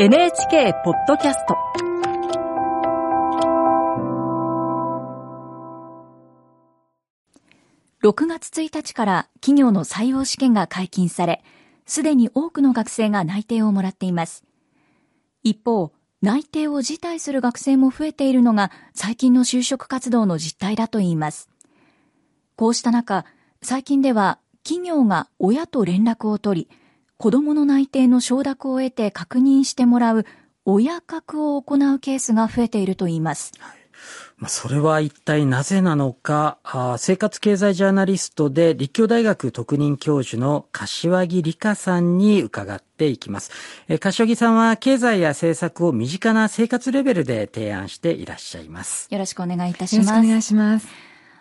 NHK ポッドキャスト6月1日から企業の採用試験が解禁され、すでに多くの学生が内定をもらっています。一方、内定を辞退する学生も増えているのが最近の就職活動の実態だといいます。こうした中、最近では企業が親と連絡を取り、子供の内定の承諾を得て確認してもらう親格を行うケースが増えているといいます。はいまあ、それは一体なぜなのかあ、生活経済ジャーナリストで立教大学特任教授の柏木理香さんに伺っていきます。え柏木さんは経済や政策を身近な生活レベルで提案していらっしゃいます。よろしくお願いいたします。よろしくお願いします。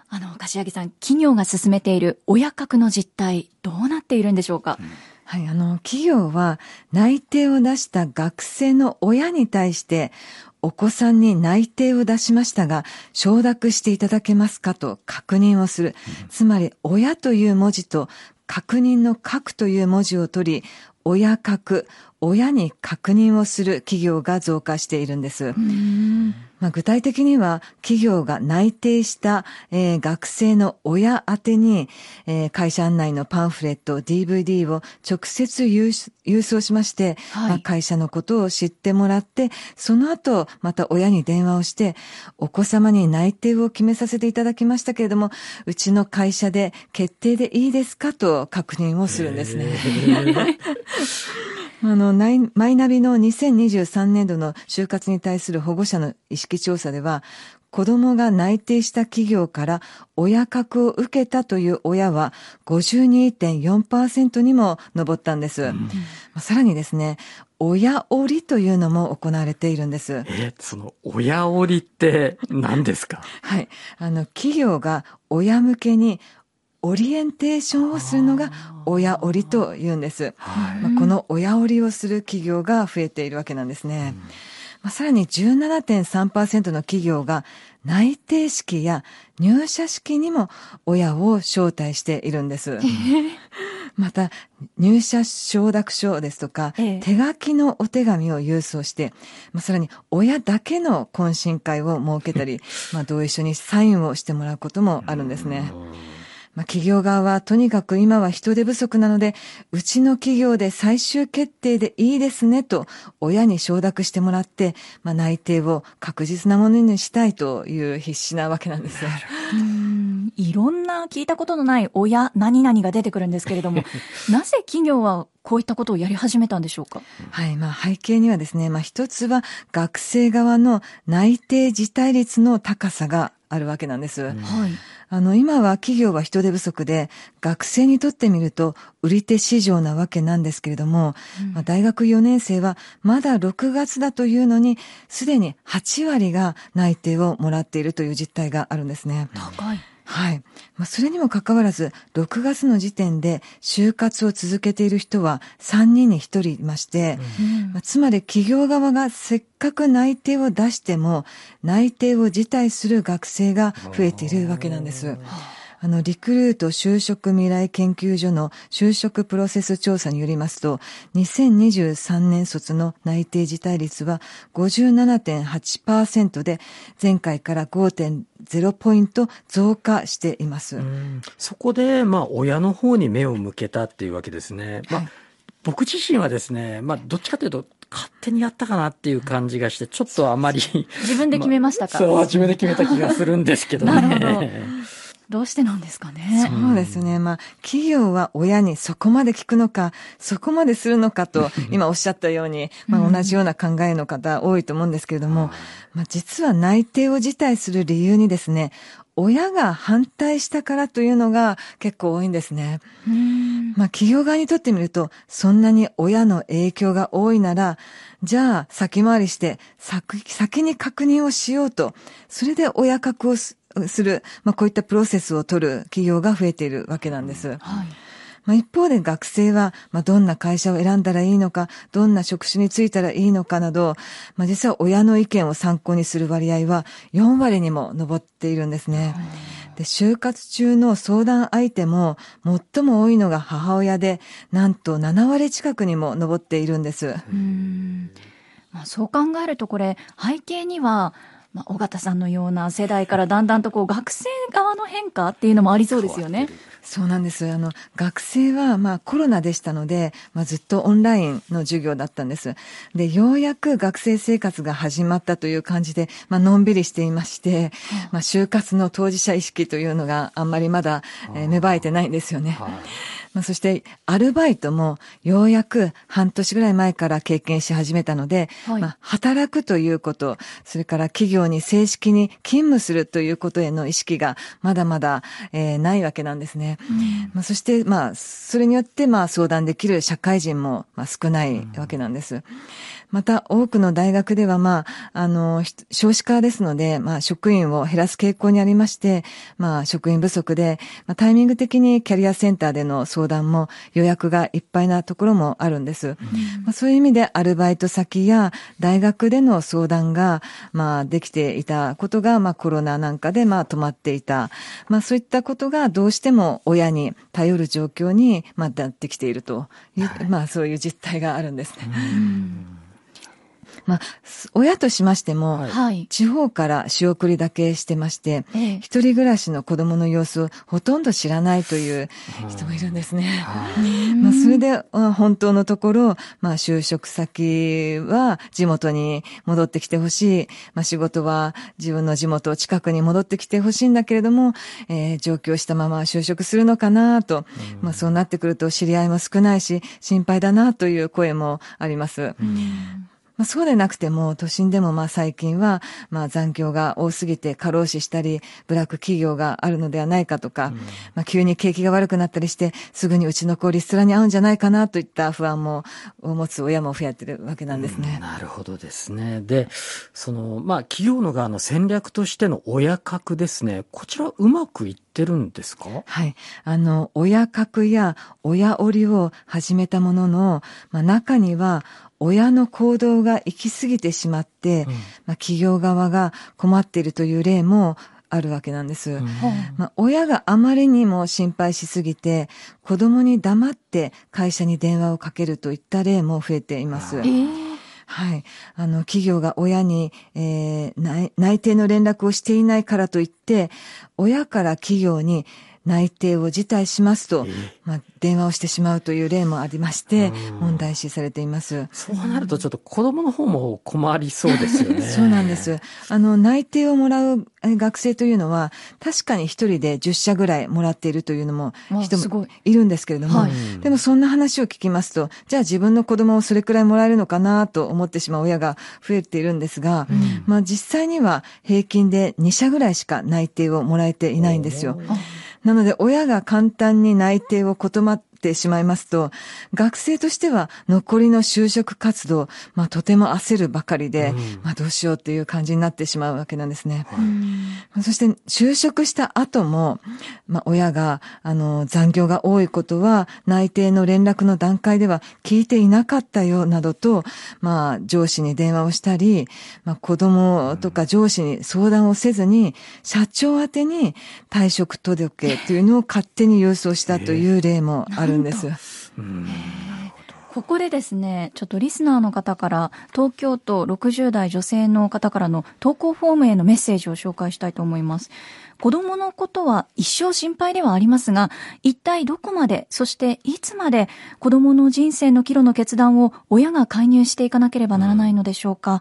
あの、柏木さん、企業が進めている親格の実態、どうなっているんでしょうか、うんはい、あの、企業は内定を出した学生の親に対して、お子さんに内定を出しましたが、承諾していただけますかと確認をする。つまり、親という文字と確認の書くという文字を取り、親格、親に確認をする企業が増加しているんです。まあ、具体的には企業が内定した、えー、学生の親宛てに、えー、会社案内のパンフレット、DVD を直接郵送しまして、はい、まあ、会社のことを知ってもらって、その後また親に電話をして、お子様に内定を決めさせていただきましたけれども、うちの会社で決定でいいですかと確認をするんですね。あの、マイナビの2023年度の就活に対する保護者の意識調査では、子供が内定した企業から親格を受けたという親は52.4%にも上ったんです。うん、さらにですね、親折りというのも行われているんです。え、その親折りって何ですか？はい。あの、企業が親向けにオリエンテーションをするのが親折りと言うんです。まあ、この親折りをする企業が増えているわけなんですね。うん、まあ、さらに17.3%の企業が内定式や入社式にも親を招待しているんです。また、入社承諾書ですとか、ええ、手書きのお手紙を郵送して、まあ、さらに親だけの懇親会を設けたり、まあ、同意書にサインをしてもらうこともあるんですね。まあ、企業側はとにかく今は人手不足なので、うちの企業で最終決定でいいですねと、親に承諾してもらって、まあ、内定を確実なものにしたいという必死なわけなんですよ。いろんな聞いたことのない親何々が出てくるんですけれども、なぜ企業はこういったことをやり始めたんでしょうか？はい。まあ背景にはですね、まあ一つは学生側の内定辞退率の高さがあるわけなんです。はい。あの、今は企業は人手不足で、学生にとってみると、売り手市場なわけなんですけれども、うんまあ、大学4年生はまだ6月だというのに、すでに8割が内定をもらっているという実態があるんですね。高い。はい。まあ、それにもかかわらず、6月の時点で就活を続けている人は3人に1人いまして、うんまあ、つまり企業側がせっかく内定を出しても、内定を辞退する学生が増えているわけなんです。あの、リクルート就職未来研究所の就職プロセス調査によりますと、2023年卒の内定辞退率は57.8%で、前回から5.0ポイント増加しています。そこで、まあ、親の方に目を向けたっていうわけですね。まあ、はい僕自身はですね、まあ、どっちかというと、勝手にやったかなっていう感じがして、ちょっとあまり自分で決めましたか、まあ、そう、自分で決めた気がするんですけどね。どうしてなんですかね？そうですね。まあ、企業は親にそこまで聞くのか、そこまでするのかと、今おっしゃったように、まあ、同じような考えの方多いと思うんですけれども、まあ、実は内定を辞退する理由にですね、親が反対したからというのが結構多いんですね。まあ企業側にとってみると、そんなに親の影響が多いなら、じゃあ先回りして先先に確認をしようと、それで親格をする、まあ、こういったプロセスを取る企業が増えているわけなんです。はいまあ、一方で学生は、まあ、どんな会社を選んだらいいのか、どんな職種に就いたらいいのかなど、まあ、実は親の意見を参考にする割合は4割にも上っているんですね。で、就活中の相談相手も最も多いのが母親で、なんと7割近くにも上っているんです。まあ、そう考えるとこれ背景にはまあ、尾形さんのような世代からだんだんとこう学生側の変化っていうのもありそうですよね。そうなんです。あの、学生は、まあ、コロナでしたので、まあ、ずっとオンラインの授業だったんです。で、ようやく学生生活が始まったという感じで、まあ、のんびりしていまして、まあ、就活の当事者意識というのがあんまりまだ、えー、芽生えてないんですよね。まあ、そして、アルバイトもようやく半年ぐらい前から経験し始めたので、はい、まあ、働くということ、それから企業に正式に勤務するということへの意識がまだまだ、えー、ないわけなんですね。うん、まあ、そして、まあ、それによって、まあ、相談できる社会人も、まあ、少ないわけなんです。うんまた多くの大学では、まあ、あの、少子化ですので、まあ、職員を減らす傾向にありまして、まあ、職員不足で、まあ、タイミング的にキャリアセンターでの相談も予約がいっぱいなところもあるんです。うん、まあ、そういう意味でアルバイト先や大学での相談が、まあ、できていたことが、まあ、コロナなんかで、まあ、止まっていた。まあ、そういったことがどうしても親に頼る状況に、まあ、なってきているという、はい、まあ、そういう実態があるんですね。うんまあ、親としましても、はい、地方から仕送りだけしてまして、ええ、一人暮らしの子供の様子をほとんど知らないという人もいるんですね。まあ、それで、本当のところ、まあ、就職先は地元に戻ってきてほしい。まあ、仕事は自分の地元近くに戻ってきてほしいんだけれども、えー、上京したまま就職するのかなと、まあ、そうなってくると知り合いも少ないし、心配だなという声もあります。まあ、そうでなくても、都心でもまあ最近は、まあ残業が多すぎて過労死したり、ブラック企業があるのではないかとか、うん、まあ急に景気が悪くなったりして、すぐにうちの子リストラに合うんじゃないかなといった不安も、を持つ親も増えてるわけなんですね、うん。なるほどですね。で、その、まあ企業の側の戦略としての親格ですね。こちらうまくいってるんですか？はい。あの、親格や親折を始めたものの、まあ中には、親の行動が行き過ぎてしまって、うん、まあ、企業側が困っているという例もあるわけなんです。うん、まあ、親があまりにも心配しすぎて、子供に黙って会社に電話をかけるといった例も増えています。えーはい。あの、企業が親に、えー、内定の連絡をしていないからといって、親から企業に内定を辞退しますと、まあ、電話をしてしまうという例もありまして、問題視されています。そうなるとちょっと子供の方も困りそうですよね。そうなんです。あの、内定をもらう学生というのは、確かに一人で10社ぐらいもらっているというのも人もいるんですけれども、はい、でもそんな話を聞きますと、じゃあ自分の子供をそれくらいもらえるのかなと思ってしまう親が増えているんですが、うん、まあ実際には平均で2社ぐらいしか内定をもらえていないんですよ。なので、親が簡単に内定を断ってしまいますと、学生としては残りの就職活動、まあとても焦るばかりで、うん、まあどうしようっていう感じになってしまうわけなんですね。うん、そして就職した後も、まあ親が、あの、残業が多いことは内定の連絡の段階では聞いていなかったよなどと、まあ上司に電話をしたり、まあ子供とか上司に相談をせずに、社長宛てに退職届というのを勝手に郵送したという例もあるるんです。ここでですね、ちょっとリスナーの方から、東京都60代女性の方からの投稿フォームへのメッセージを紹介したいと思います。子供のことは一生心配ではありますが、一体どこまで、そしていつまで子供の人生の岐路の決断を親が介入していかなければならないのでしょうか？うん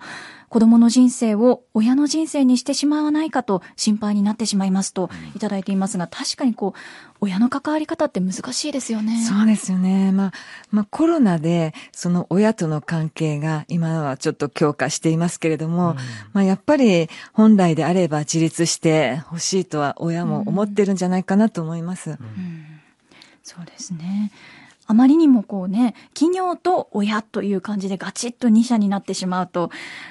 子供の人生を親の人生にしてしまわないかと心配になってしまいますといただいていますが、確かにこう、親の関わり方って難しいですよね。そうですよね。まあ、まあコロナでその親との関係が今はちょっと強化していますけれども、うん、まあやっぱり本来であれば自立してほしいとは親も思ってるんじゃないかなと思います。うん、うん、そうですね。あまりにもこうね、企業と親という感じでガチッと二者になってしまうと、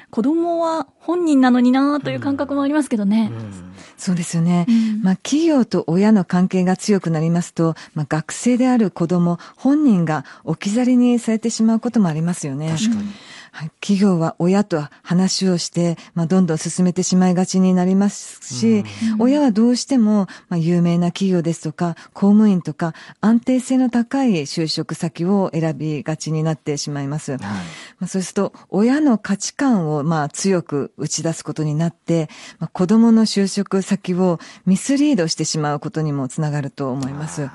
子供は本人なのになという感覚もありますけどね。うんうん、そうですよね。うん、まあ企業と親の関係が強くなりますと、まあ学生である子供本人が置き去りにされてしまうこともありますよね。確かに。企業は親と話をして、まあ、どんどん進めてしまいがちになりますし、親はどうしても、まあ、有名な企業ですとか、公務員とか、安定性の高い就職先を選びがちになってしまいます。はい、まあ、そうすると、親の価値観を、まあ、強く打ち出すことになって、まあ、子供の就職先をミスリードしてしまうことにもつながると思います。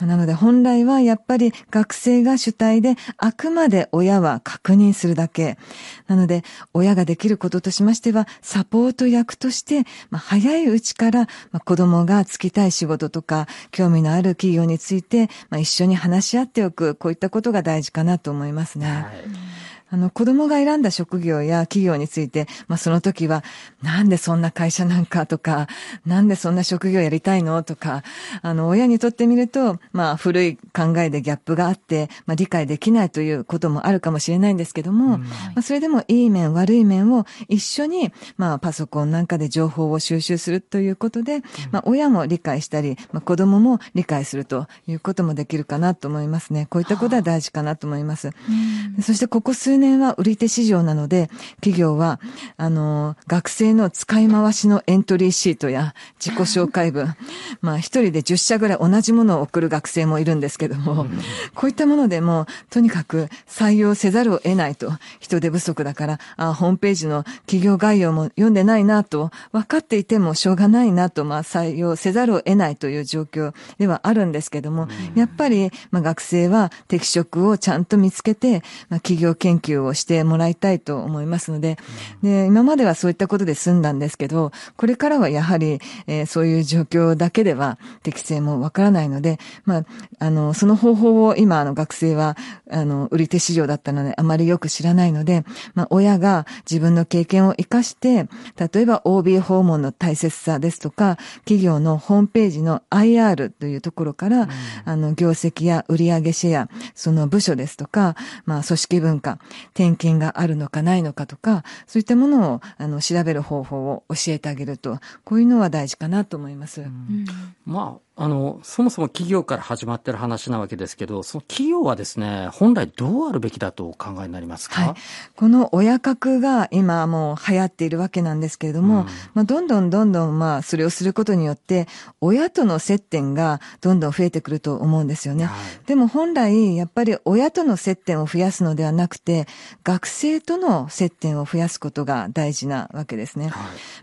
なので、本来はやっぱり学生が主体で、あくまで親は確認するだけ。なので、親ができることとしましては、サポート役として、まあ、早いうちから、まあ、子供がつきたい仕事とか、興味のある企業について、まあ、一緒に話し合っておく、こういったことが大事かなと思いますね。はいあの、子供が選んだ職業や企業について、まあ、その時は、なんでそんな会社なんかとか、なんでそんな職業やりたいのとか、あの、親にとってみると、まあ、古い考えでギャップがあって、まあ、理解できないということもあるかもしれないんですけども、うん、まあ、それでもいい面、悪い面を一緒に、まあ、パソコンなんかで情報を収集するということで、まあ、親も理解したり、まあ、子供も理解するということもできるかなと思いますね。こういったことは大事かなと思います。うん、そして、ここ数年は売り手市場なので、企業は、あの、学生の使い回しのエントリーシートや自己紹介文、まあ一人で10社ぐらい同じものを送る学生もいるんですけども、こういったものでも、とにかく採用せざるを得ないと、人手不足だから、あホームページの企業概要も読んでないなと、分かっていてもしょうがないなと、まあ採用せざるを得ないという状況ではあるんですけども、やっぱり、まあ学生は適職をちゃんと見つけて、まあ企業研究をしてしてもらいたいと思いますので、で、今まではそういったことで済んだんですけど、これからはやはり、えー、そういう状況だけでは適正もわからないので、まあ、あの、その方法を今、あの、学生は、あの、売り手市場だったので、あまりよく知らないので、まあ、親が自分の経験を活かして、例えば OB 訪問の大切さですとか、企業のホームページの IR というところから、うん、あの、業績や売上シェア、その部署ですとか、まあ、組織文化、点検があるのかないのかとか、そういったものを、あの、調べる方法を教えてあげると、こういうのは大事かなと思います。うん、まあ、あの、そもそも企業から始まってる話なわけですけど、その企業はですね、本来どうあるべきだとお考えになりますか、はい、この親格が今もう流行っているわけなんですけれども、うん、まあ、どんどんどんどんまあ、それをすることによって、親との接点がどんどん増えてくると思うんですよね。はい、でも本来、やっぱり親との接点を増やすのではなくて、学生との接点を増やすことが大事なわけですね。はい、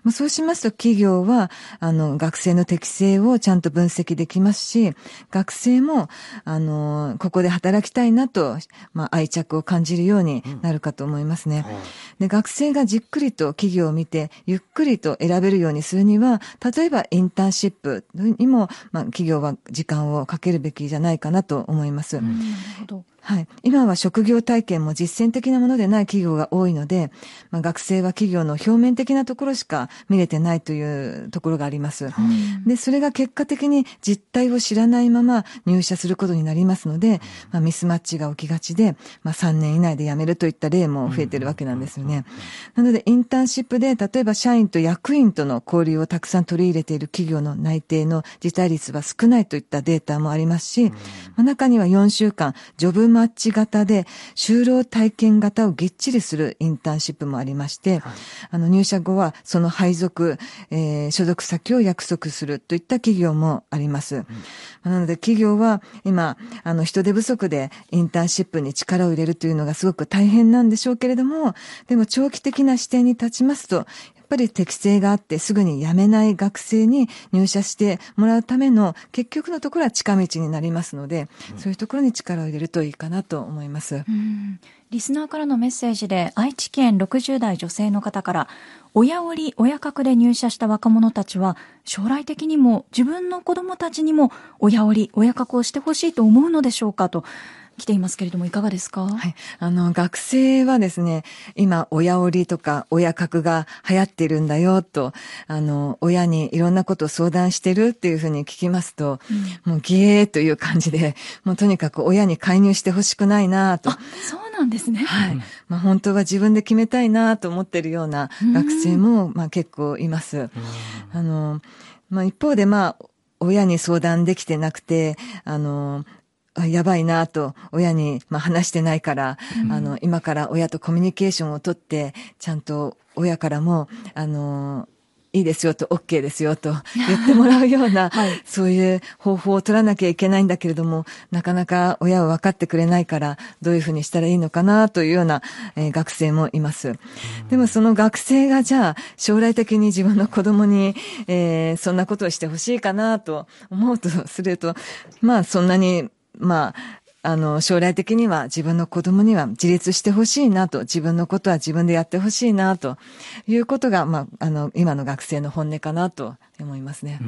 まあ、そうしますと企業は、あの、学生の適性をちゃんと分析できますし、学生も、あの、ここで働きたいなと、まあ、愛着を感じるようになるかと思いますね。うん、で、学生がじっくりと企業を見て、ゆっくりと選べるようにするには、例えばインターンシップにも、まあ、企業は時間をかけるべきじゃないかなと思います。うん、なるほど。はい。今は職業体験も実践的なものでない企業が多いので、まあ、学生は企業の表面的なところしか見れてないというところがあります。で、それが結果的に実態を知らないまま入社することになりますので、まあ、ミスマッチが起きがちで、まあ、3年以内で辞めるといった例も増えてるわけなんですよね。なので、インターンシップで、例えば社員と役員との交流をたくさん取り入れている企業の内定の辞退率は少ないといったデータもありますし、まあ、中には4週間、ジョブマッチ型で、就労体験型をぎっちりするインターンシップもありまして、はい、あの入社後はその配属、えー、所属先を約束するといった企業もあります。うん、なので企業は今、あの人手不足でインターンシップに力を入れるというのがすごく大変なんでしょうけれども、でも長期的な視点に立ちますと、っぱり適性があってすぐに辞めない学生に入社してもらうための結局のところは近道になりますので、うん、そういうところに力を入れるといいかなと思います。リスナーからのメッセージで愛知県60代女性の方から親折親格で入社した若者たちは将来的にも自分の子供たちにも親折親格をしてほしいと思うのでしょうかと来ていますけれども、いかがですか？はい。あの、学生はですね、今、親折りとか親格が流行ってるんだよ、と、あの、親にいろんなことを相談してるっていうふうに聞きますと、うん、もうギエーという感じで、もうとにかく親に介入してほしくないなと。そうなんですね。はい。まあ本当は自分で決めたいなと思ってるような学生も、まあ結構います。あの、まあ一方でまあ、親に相談できてなくて、あの、やばいなと、親に、まあ、話してないから、うん、あの、今から親とコミュニケーションをとって、ちゃんと親からも、あの、いいですよと、OK ですよと言ってもらうような、はい、そういう方法を取らなきゃいけないんだけれども、なかなか親は分かってくれないから、どういうふうにしたらいいのかなというような、えー、学生もいます。でもその学生がじゃあ、将来的に自分の子供に、えー、そんなことをしてほしいかなと思うとすると、まあそんなに、まあ、あの、将来的には自分の子供には自立してほしいなと、自分のことは自分でやってほしいなということが、まあ、あの、今の学生の本音かなと思いますね。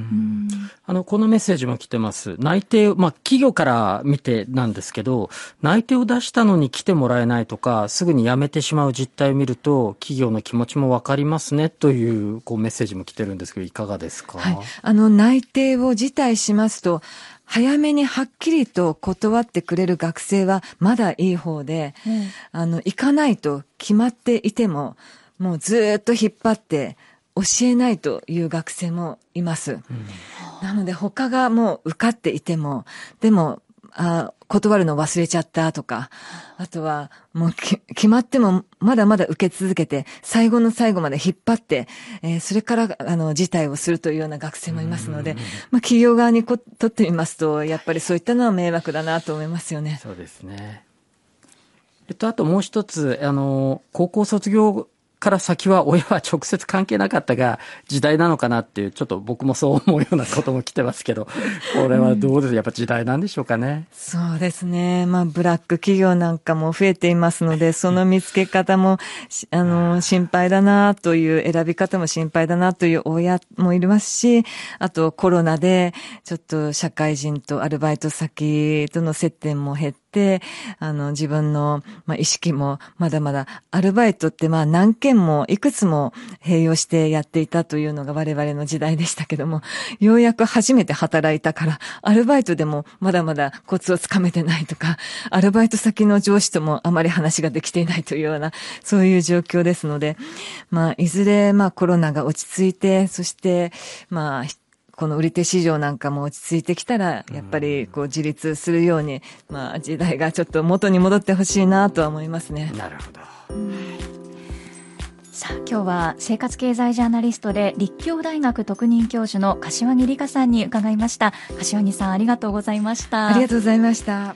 あの、このメッセージも来てます。内定、まあ、企業から見てなんですけど、内定を出したのに来てもらえないとか、すぐに辞めてしまう実態を見ると、企業の気持ちもわかりますねという、こう、メッセージも来てるんですけど、いかがですか？はい。あの、内定を辞退しますと、早めにはっきりと断ってくれる学生はまだいい方で、うん、あの、行かないと決まっていても、もうずっと引っ張って教えないという学生もいます。うん、なので他がもう受かっていても、でも、あ断るの忘れちゃったとか、あとは、もう決まってもまだまだ受け続けて、最後の最後まで引っ張って、えー、それから、あの、辞退をするというような学生もいますので、まあ、企業側にとってみますと、やっぱりそういったのは迷惑だなと思いますよね。そうですね。えっと、あともう一つ、あの、高校卒業から先は親は直接関係なかったが時代なのかなっていう、ちょっと僕もそう思うようなことも来てますけど、これはどうです？やっぱ時代なんでしょうかね。そうですね。まあ、ブラック企業なんかも増えていますので、その見つけ方も、あの、心配だなという、選び方も心配だなという親もいますし、あとコロナで、ちょっと社会人とアルバイト先との接点も減って、、あの、自分の、まあ、意識もまだまだ、アルバイトってまあ何件もいくつも併用してやっていたというのが我々の時代でしたけども、ようやく初めて働いたから、アルバイトでもまだまだコツをつかめてないとか、アルバイト先の上司ともあまり話ができていないというような、そういう状況ですので、まあ、いずれ、まあコロナが落ち着いて、そして、まあ、この売り手市場なんかも落ち着いてきたら、やっぱりこう自立するように、まあ時代がちょっと元に戻ってほしいなとは思いますね。なるほど。さあ今日は生活経済ジャーナリストで立教大学特任教授の柏木理香さんに伺いました。柏木さんありがとうございました。ありがとうございました